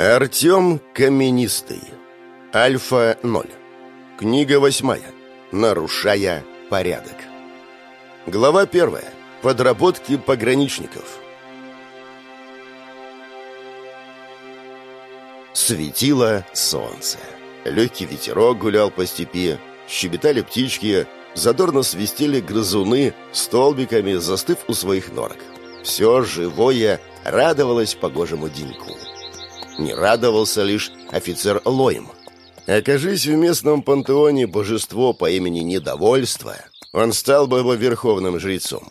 Артем Каменистый. Альфа-0. Книга восьмая. Нарушая порядок. Глава первая. Подработки пограничников. Светило солнце. Легкий ветерок гулял по степи, щебетали птички, задорно свистели грызуны столбиками, застыв у своих норок. Все живое радовалось погожему деньку. Не радовался лишь офицер Лоем. Окажись в местном пантеоне божество по имени Недовольство, он стал бы его верховным жрецом.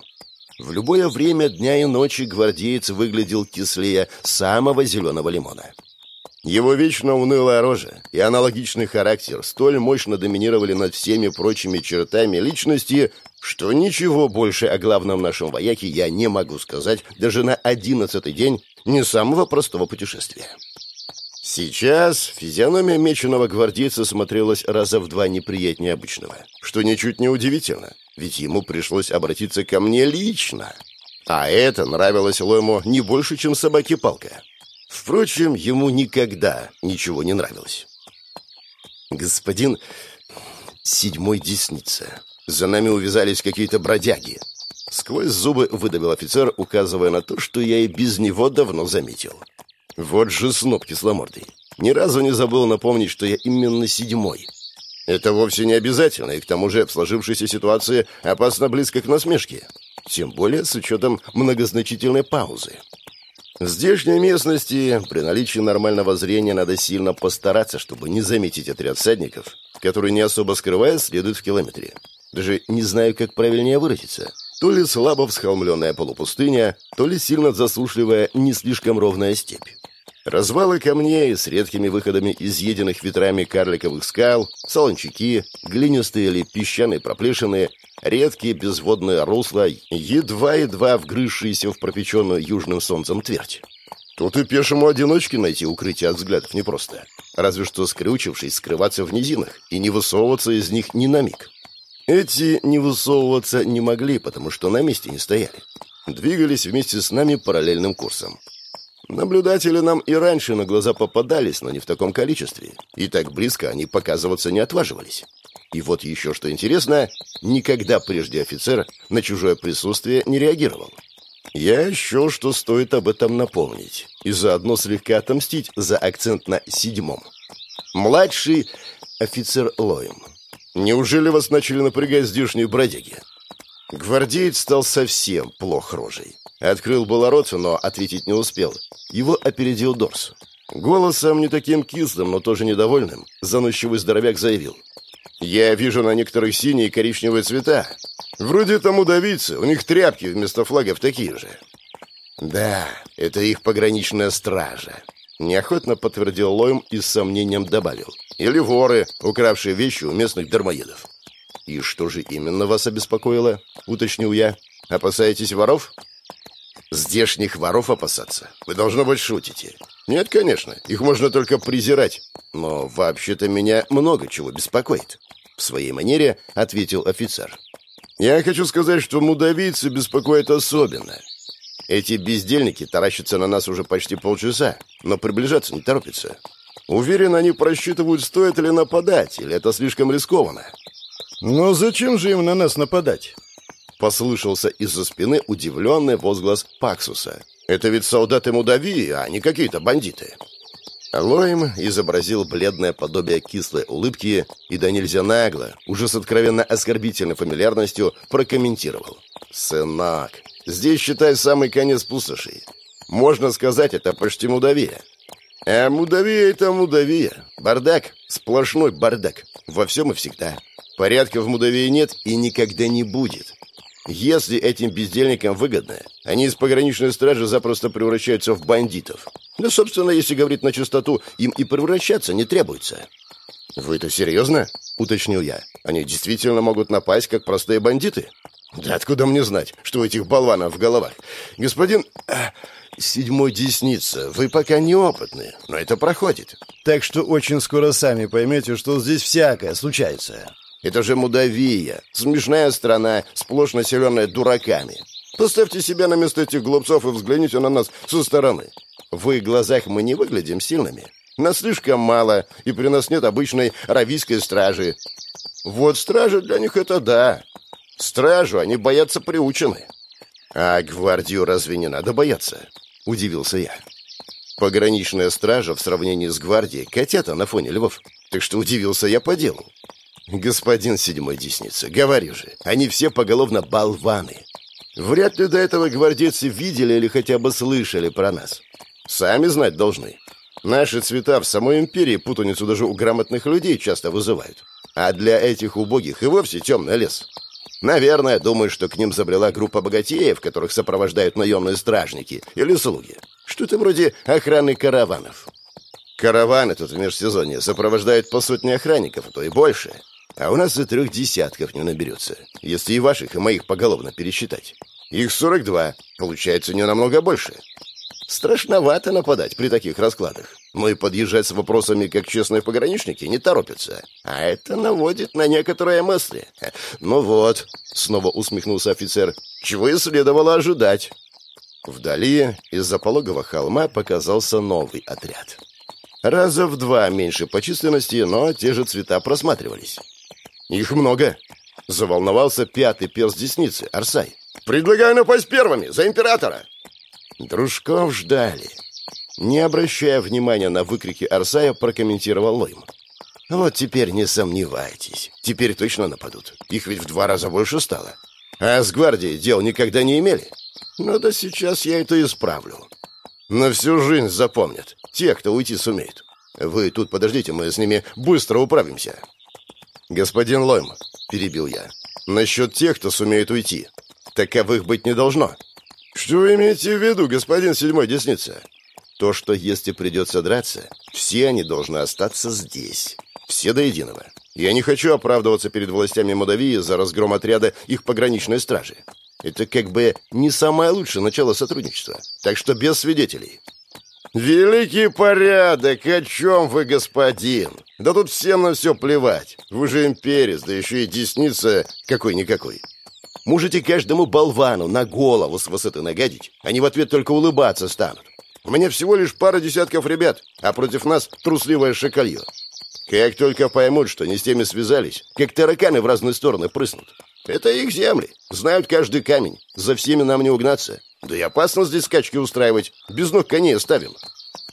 В любое время дня и ночи гвардеец выглядел кислее самого зеленого лимона. Его вечно унылая рожа и аналогичный характер столь мощно доминировали над всеми прочими чертами личности, что ничего больше о главном нашем вояке я не могу сказать даже на одиннадцатый день не самого простого путешествия. Сейчас физиономия меченого гвардейца смотрелась раза в два неприятнее обычного, что ничуть не удивительно, ведь ему пришлось обратиться ко мне лично. А это нравилось Лойму не больше, чем собаке-палка. Впрочем, ему никогда ничего не нравилось. «Господин седьмой десница, за нами увязались какие-то бродяги». Сквозь зубы выдавил офицер, указывая на то, что я и без него давно заметил. Вот же сноб кисломордый. Ни разу не забыл напомнить, что я именно седьмой. Это вовсе не обязательно, и к тому же в сложившейся ситуации опасно близко к насмешке. Тем более с учетом многозначительной паузы. В здешней местности при наличии нормального зрения надо сильно постараться, чтобы не заметить отряд всадников, который, не особо скрывая, следует в километре. Даже не знаю, как правильнее выразиться. То ли слабо всхолмленная полупустыня, то ли сильно засушливая, не слишком ровная степь. Развалы камней с редкими выходами изъеденных ветрами карликовых скал, солончаки, глинистые или песчаные проплешины, редкие безводные русла, едва-едва вгрызшиеся в пропеченную южным солнцем твердь. Тут и пешему одиночке найти укрытие от взглядов непросто. Разве что скрючившись, скрываться в низинах и не высовываться из них ни на миг. Эти не высовываться не могли, потому что на месте не стояли. Двигались вместе с нами параллельным курсом. Наблюдатели нам и раньше на глаза попадались, но не в таком количестве. И так близко они показываться не отваживались. И вот еще что интересно, никогда прежде офицер на чужое присутствие не реагировал. Я счел, что стоит об этом напомнить, и заодно слегка отомстить за акцент на седьмом. Младший офицер Лоем. Неужели вас начали напрягать здешние бродяги? Гвардеец стал совсем плох рожей. Открыл было рот, но ответить не успел. Его опередил Дорс. Голосом не таким кислым, но тоже недовольным, заносчивый здоровяк заявил. «Я вижу на некоторых синие и коричневые цвета. Вроде там удавиться, у них тряпки вместо флагов такие же». «Да, это их пограничная стража», — неохотно подтвердил Лоем и с сомнением добавил. «Или воры, укравшие вещи у местных дармоедов». «И что же именно вас обеспокоило?» — уточнил я. «Опасаетесь воров?» «Здешних воров опасаться? Вы, должно быть, шутите». «Нет, конечно, их можно только презирать. Но вообще-то меня много чего беспокоит». В своей манере ответил офицер. «Я хочу сказать, что мудавийцы беспокоят особенно. Эти бездельники таращатся на нас уже почти полчаса, но приближаться не торопятся. Уверен, они просчитывают, стоит ли нападать, или это слишком рискованно. «Но зачем же им на нас нападать?» Послышался из-за спины удивленный возглас Паксуса. «Это ведь солдаты Мудавии, а не какие-то бандиты». Лоим изобразил бледное подобие кислой улыбки и да нельзя нагло, уже с откровенно оскорбительной фамильярностью, прокомментировал. «Сынок, здесь, считай, самый конец пустоши. Можно сказать, это почти Мудавия. А Мудавия — это Мудавия. Бардак, сплошной бардак. Во всем и всегда. Порядка в Мудавии нет и никогда не будет. Если этим бездельникам выгодно, они из пограничной стражи запросто превращаются в бандитов. Ну, собственно, если говорить на чистоту, им и превращаться не требуется. «Вы это серьезно?» — уточнил я. «Они действительно могут напасть, как простые бандиты?» «Да откуда мне знать, что у этих болванов в головах? Господин... Э, седьмой десница, вы пока неопытны, но это проходит. Так что очень скоро сами поймете, что здесь всякое случается». Это же Мудавия, смешная страна, сплошь населенная дураками. Поставьте себя на место этих глупцов и взгляните на нас со стороны. В их глазах мы не выглядим сильными. Нас слишком мало, и при нас нет обычной равийской стражи. Вот стража для них это да. Стражу они боятся приучены. А гвардию разве не надо бояться? Удивился я. Пограничная стража в сравнении с гвардией котята на фоне львов. Так что удивился я по делу. Господин седьмой десница, говорю же, они все поголовно болваны. Вряд ли до этого гвардейцы видели или хотя бы слышали про нас. Сами знать должны. Наши цвета в самой империи путаницу даже у грамотных людей часто вызывают. А для этих убогих и вовсе темный лес. Наверное, думают, что к ним забрела группа богатеев, которых сопровождают наемные стражники или слуги. Что-то вроде охраны караванов. Караваны тут в межсезонье сопровождают по сотне охранников, а то и больше. А у нас и трех десятков не наберется, если и ваших, и моих поголовно пересчитать. Их 42, получается не намного больше. Страшновато нападать при таких раскладах. Но и подъезжать с вопросами, как честные пограничники, не торопятся. А это наводит на некоторые мысли. Ну вот, снова усмехнулся офицер, чего и следовало ожидать. Вдали из-за пологого холма показался новый отряд. Раза в два меньше по численности, но те же цвета просматривались. «Их много!» — заволновался пятый перс десницы, Арсай. «Предлагаю напасть первыми, за императора!» Дружков ждали. Не обращая внимания на выкрики Арсая, прокомментировал Лойм. «Вот теперь не сомневайтесь. Теперь точно нападут. Их ведь в два раза больше стало. А с гвардией дел никогда не имели. Но да сейчас я это исправлю. На всю жизнь запомнят. Те, кто уйти сумеет. Вы тут подождите, мы с ними быстро управимся». «Господин Лойм», — перебил я, — «насчет тех, кто сумеет уйти. Таковых быть не должно». «Что вы имеете в виду, господин седьмой десница?» «То, что если придется драться, все они должны остаться здесь. Все до единого. Я не хочу оправдываться перед властями Модовии за разгром отряда их пограничной стражи. Это как бы не самое лучшее начало сотрудничества. Так что без свидетелей». «Великий порядок! О чем вы, господин? Да тут всем на все плевать. Вы же имперец, да еще и десница какой-никакой. Можете каждому болвану на голову с высоты нагадить, они в ответ только улыбаться станут. У меня всего лишь пара десятков ребят, а против нас трусливое шакалье. Как только поймут, что не с теми связались, как тараканы в разные стороны прыснут. Это их земли, знают каждый камень, за всеми нам не угнаться. Да и опасно здесь скачки устраивать, без ног коней оставим.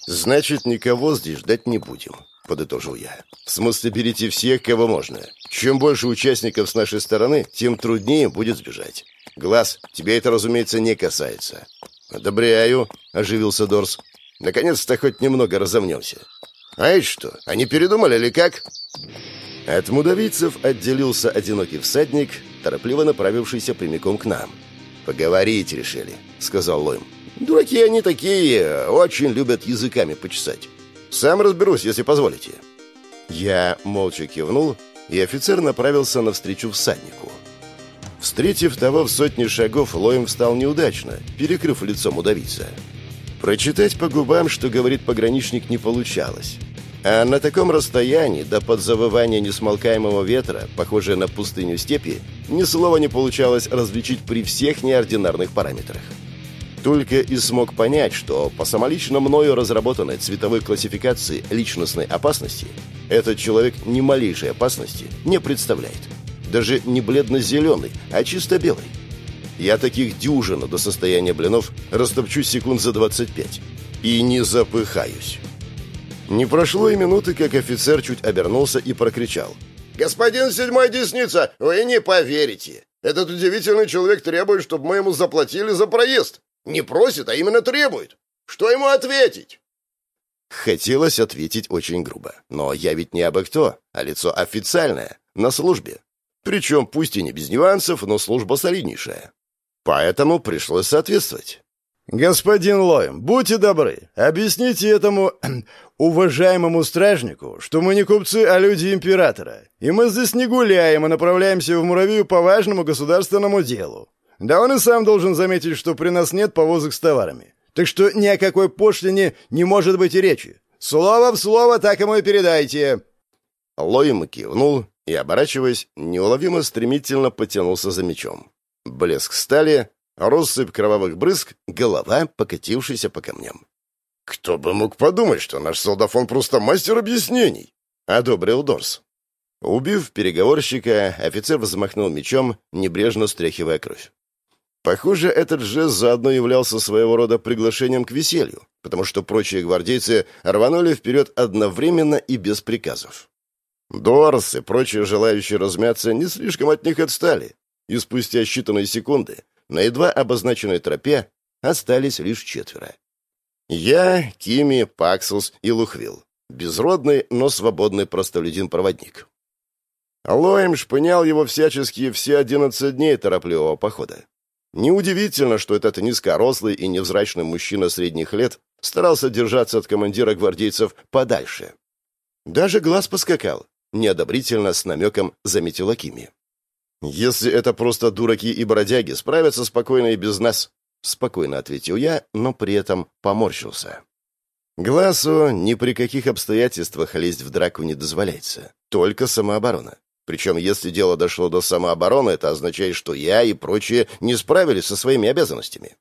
Значит, никого здесь ждать не будем, подытожил я. В смысле, берите всех, кого можно. Чем больше участников с нашей стороны, тем труднее будет сбежать. Глаз, тебя это, разумеется, не касается. «Одобряю», — оживился Дорс. «Наконец-то хоть немного разомнемся». «А это что, они передумали или как?» От мудавийцев отделился одинокий всадник, торопливо направившийся прямиком к нам. «Поговорить решили», — сказал Лойм. «Дураки они такие, очень любят языками почесать. Сам разберусь, если позволите». Я молча кивнул, и офицер направился навстречу всаднику. Встретив того в сотни шагов, Лоем встал неудачно, перекрыв лицо мудавица. Прочитать по губам, что говорит пограничник, не получалось. А на таком расстоянии, да под завывание несмолкаемого ветра, похожее на пустыню степи, ни слова не получалось различить при всех неординарных параметрах. Только и смог понять, что по самолично мною разработанной цветовой классификации личностной опасности этот человек ни малейшей опасности не представляет. Даже не бледно-зеленый, а чисто белый. Я таких дюжину до состояния блинов растопчу секунд за 25. И не запыхаюсь. Не прошло и минуты, как офицер чуть обернулся и прокричал. «Господин седьмой десница, вы не поверите! Этот удивительный человек требует, чтобы мы ему заплатили за проезд. Не просит, а именно требует. Что ему ответить?» Хотелось ответить очень грубо. Но я ведь не абы кто, а лицо официальное, на службе. Причем пусть и не без нюансов, но служба солиднейшая. Поэтому пришлось соответствовать. «Господин Лоем, будьте добры, объясните этому уважаемому стражнику, что мы не купцы, а люди императора, и мы здесь не гуляем, а направляемся в Муравию по важному государственному делу. Да он и сам должен заметить, что при нас нет повозок с товарами. Так что ни о какой пошлине не может быть и речи. Слово в слово так ему и передайте». Лоем кивнул и, оборачиваясь, неуловимо стремительно потянулся за мечом. Блеск стали, россыпь кровавых брызг, голова, покатившаяся по камням. «Кто бы мог подумать, что наш солдафон просто мастер объяснений?» — одобрил Дорс. Убив переговорщика, офицер взмахнул мечом, небрежно стряхивая кровь. Похоже, этот жест заодно являлся своего рода приглашением к веселью, потому что прочие гвардейцы рванули вперед одновременно и без приказов. Дорс и прочие желающие размяться не слишком от них отстали, и спустя считанные секунды на едва обозначенной тропе остались лишь четверо. Я, Кими, Паксус и Лухвил. Безродный, но свободный простолюдин-проводник. Лоем шпынял его всячески все одиннадцать дней торопливого похода. Неудивительно, что этот низкорослый и невзрачный мужчина средних лет старался держаться от командира гвардейцев подальше. Даже глаз поскакал, неодобрительно с намеком заметила Кими. «Если это просто дураки и бродяги, справятся спокойно и без нас», — спокойно ответил я, но при этом поморщился. Глазу ни при каких обстоятельствах лезть в драку не дозволяется, только самооборона. Причем, если дело дошло до самообороны, это означает, что я и прочие не справились со своими обязанностями.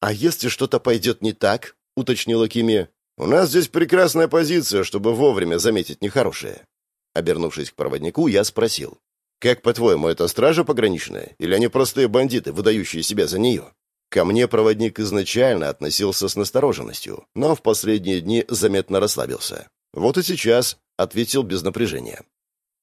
«А если что-то пойдет не так?» — уточнила Кими. «У нас здесь прекрасная позиция, чтобы вовремя заметить нехорошее». Обернувшись к проводнику, я спросил. «Как, по-твоему, это стража пограничная? Или они простые бандиты, выдающие себя за нее?» Ко мне проводник изначально относился с настороженностью, но в последние дни заметно расслабился. Вот и сейчас ответил без напряжения.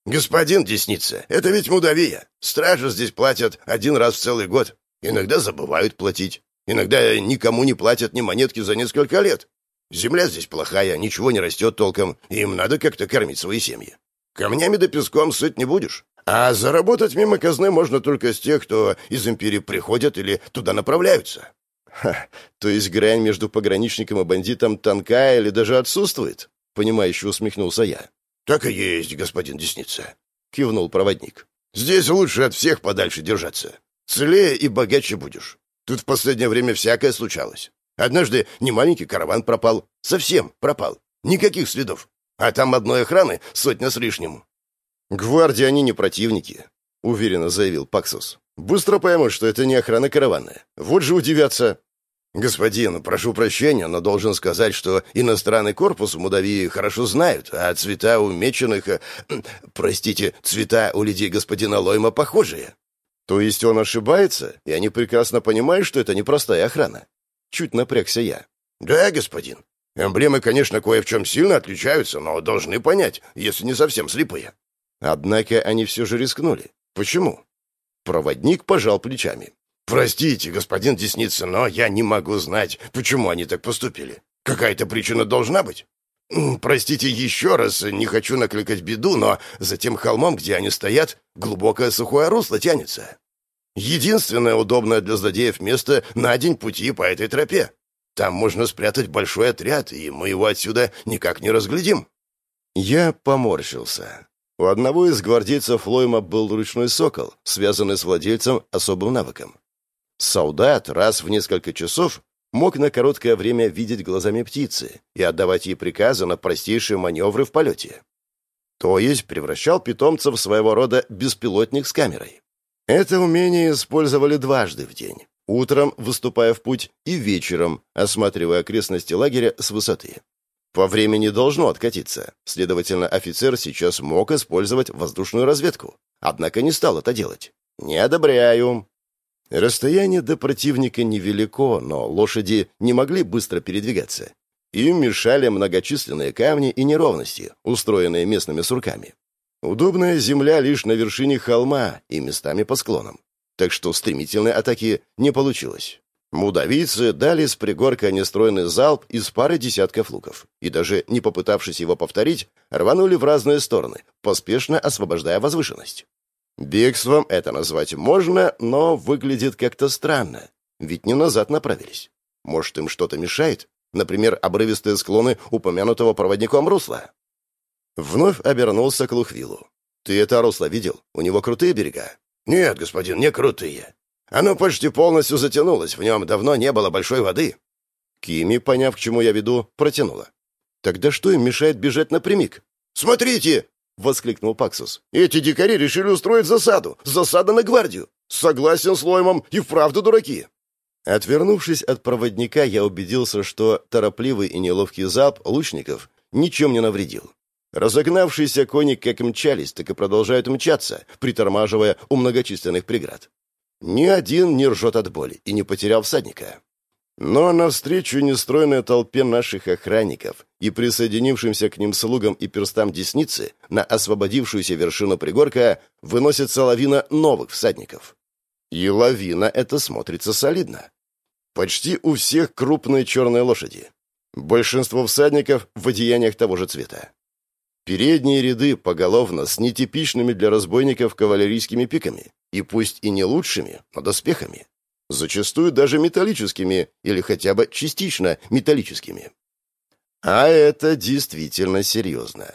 «Господин Десница, это ведь Мудавия. Стражи здесь платят один раз в целый год. Иногда забывают платить. Иногда никому не платят ни монетки за несколько лет. Земля здесь плохая, ничего не растет толком, и им надо как-то кормить свои семьи. Камнями да песком сыт не будешь. А заработать мимо казны можно только с тех, кто из империи приходят или туда направляются». «Ха, то есть грань между пограничником и бандитом тонкая или даже отсутствует?» — понимающе усмехнулся я. «Так и есть, господин Десница», — кивнул проводник. «Здесь лучше от всех подальше держаться. Целее и богаче будешь. Тут в последнее время всякое случалось. Однажды немаленький караван пропал. Совсем пропал. Никаких следов. А там одной охраны сотня с лишним». «Гвардии они не противники», — уверенно заявил Паксус. «Быстро поймут, что это не охрана каравана. Вот же удивятся». «Господин, прошу прощения, но должен сказать, что иностранный корпус в Мудавии хорошо знают, а цвета у меченых... Э, простите, цвета у людей господина Лойма похожие». «То есть он ошибается, и они прекрасно понимают, что это непростая охрана?» Чуть напрягся я. «Да, господин. Эмблемы, конечно, кое в чем сильно отличаются, но должны понять, если не совсем слепые». Однако они все же рискнули. Почему? Проводник пожал плечами. «Простите, господин Десница, но я не могу знать, почему они так поступили. Какая-то причина должна быть. Простите еще раз, не хочу накликать беду, но за тем холмом, где они стоят, глубокое сухое русло тянется. Единственное удобное для злодеев место на день пути по этой тропе. Там можно спрятать большой отряд, и мы его отсюда никак не разглядим». Я поморщился. У одного из гвардейцев Лойма был ручной сокол, связанный с владельцем особым навыком. Солдат раз в несколько часов мог на короткое время видеть глазами птицы и отдавать ей приказы на простейшие маневры в полете. То есть превращал питомца в своего рода беспилотник с камерой. Это умение использовали дважды в день. Утром, выступая в путь, и вечером, осматривая окрестности лагеря с высоты. По времени должно откатиться. Следовательно, офицер сейчас мог использовать воздушную разведку. Однако не стал это делать. «Не одобряю», Расстояние до противника невелико, но лошади не могли быстро передвигаться. Им мешали многочисленные камни и неровности, устроенные местными сурками. Удобная земля лишь на вершине холма и местами по склонам. Так что стремительной атаки не получилось. Мудавийцы дали с пригорка нестроенный залп из пары десятков луков, и даже не попытавшись его повторить, рванули в разные стороны, поспешно освобождая возвышенность. Бегством это назвать можно, но выглядит как-то странно. Ведь не назад направились. Может, им что-то мешает? Например, обрывистые склоны упомянутого проводником русла? Вновь обернулся к Лухвилу. «Ты это русло видел? У него крутые берега?» «Нет, господин, не крутые. Оно почти полностью затянулось, в нем давно не было большой воды». Кими, поняв, к чему я веду, протянула. «Тогда что им мешает бежать напрямик?» «Смотрите!» — воскликнул Паксус. «Эти дикари решили устроить засаду. Засада на гвардию. Согласен с Лоймом, и вправду дураки». Отвернувшись от проводника, я убедился, что торопливый и неловкий залп лучников ничем не навредил. Разогнавшиеся кони как мчались, так и продолжают мчаться, притормаживая у многочисленных преград. Ни один не ржет от боли и не потерял всадника. Но навстречу нестройной толпе наших охранников и присоединившимся к ним слугам и перстам десницы на освободившуюся вершину пригорка выносится лавина новых всадников. И лавина это смотрится солидно. Почти у всех крупные черные лошади. Большинство всадников в одеяниях того же цвета. Передние ряды поголовно с нетипичными для разбойников кавалерийскими пиками, и пусть и не лучшими, но доспехами. Зачастую даже металлическими или хотя бы частично металлическими. А это действительно серьезно.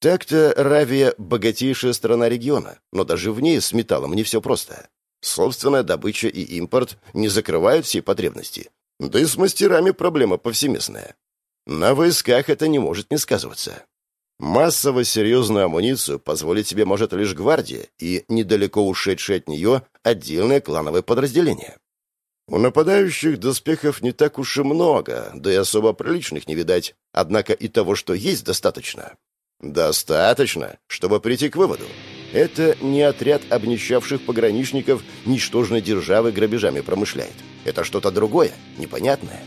Так-то Равия – богатейшая страна региона, но даже в ней с металлом не все просто. Собственная добыча и импорт не закрывают все потребности. Да и с мастерами проблема повсеместная. На войсках это не может не сказываться. Массово серьезную амуницию позволить себе может лишь гвардия и недалеко ушедшие от нее отдельное клановое подразделение. У нападающих доспехов не так уж и много, да и особо приличных не видать, однако и того, что есть, достаточно. Достаточно, чтобы прийти к выводу. Это не отряд обнищавших пограничников ничтожной державы грабежами промышляет. Это что-то другое, непонятное.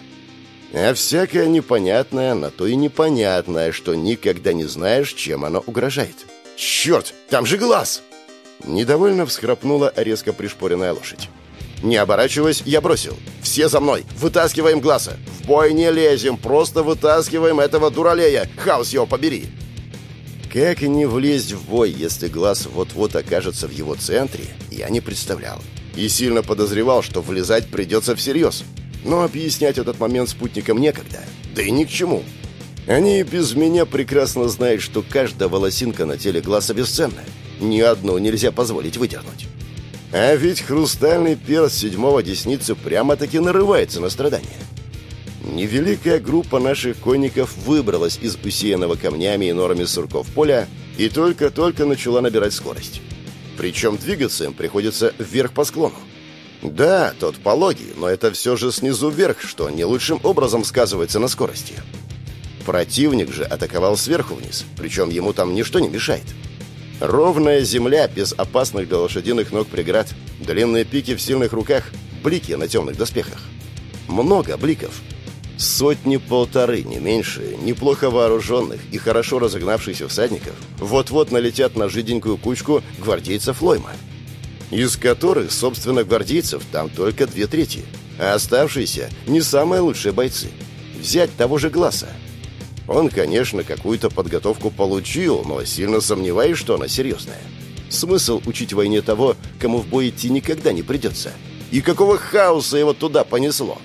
А всякое непонятное на то и непонятное, что никогда не знаешь, чем оно угрожает. «Черт, там же глаз!» Недовольно всхрапнула резко пришпоренная лошадь. Не оборачиваясь, я бросил. «Все за мной! Вытаскиваем глаза! В бой не лезем, просто вытаскиваем этого дуралея! Хаос его побери!» Как не влезть в бой, если глаз вот-вот окажется в его центре, я не представлял. И сильно подозревал, что влезать придется всерьез. Но объяснять этот момент спутникам некогда. Да и ни к чему. Они без меня прекрасно знают, что каждая волосинка на теле глаза бесценна. Ни одну нельзя позволить выдернуть. А ведь хрустальный перс седьмого десницы прямо-таки нарывается на страдания. Невеликая группа наших конников выбралась из усеянного камнями и норами сурков поля и только-только начала набирать скорость. Причем двигаться им приходится вверх по склону. Да, тот пологий, но это все же снизу вверх, что не лучшим образом сказывается на скорости. Противник же атаковал сверху вниз, причем ему там ничто не мешает. Ровная земля, без опасных для лошадиных ног преград, длинные пики в сильных руках, блики на темных доспехах. Много бликов. Сотни-полторы, не меньше, неплохо вооруженных и хорошо разогнавшихся всадников вот-вот налетят на жиденькую кучку гвардейцев Лойма из которых, собственно, гвардейцев там только две трети, а оставшиеся не самые лучшие бойцы. Взять того же Глаза. Он, конечно, какую-то подготовку получил, но сильно сомневаюсь, что она серьезная. Смысл учить войне того, кому в бой идти никогда не придется. И какого хаоса его туда понесло?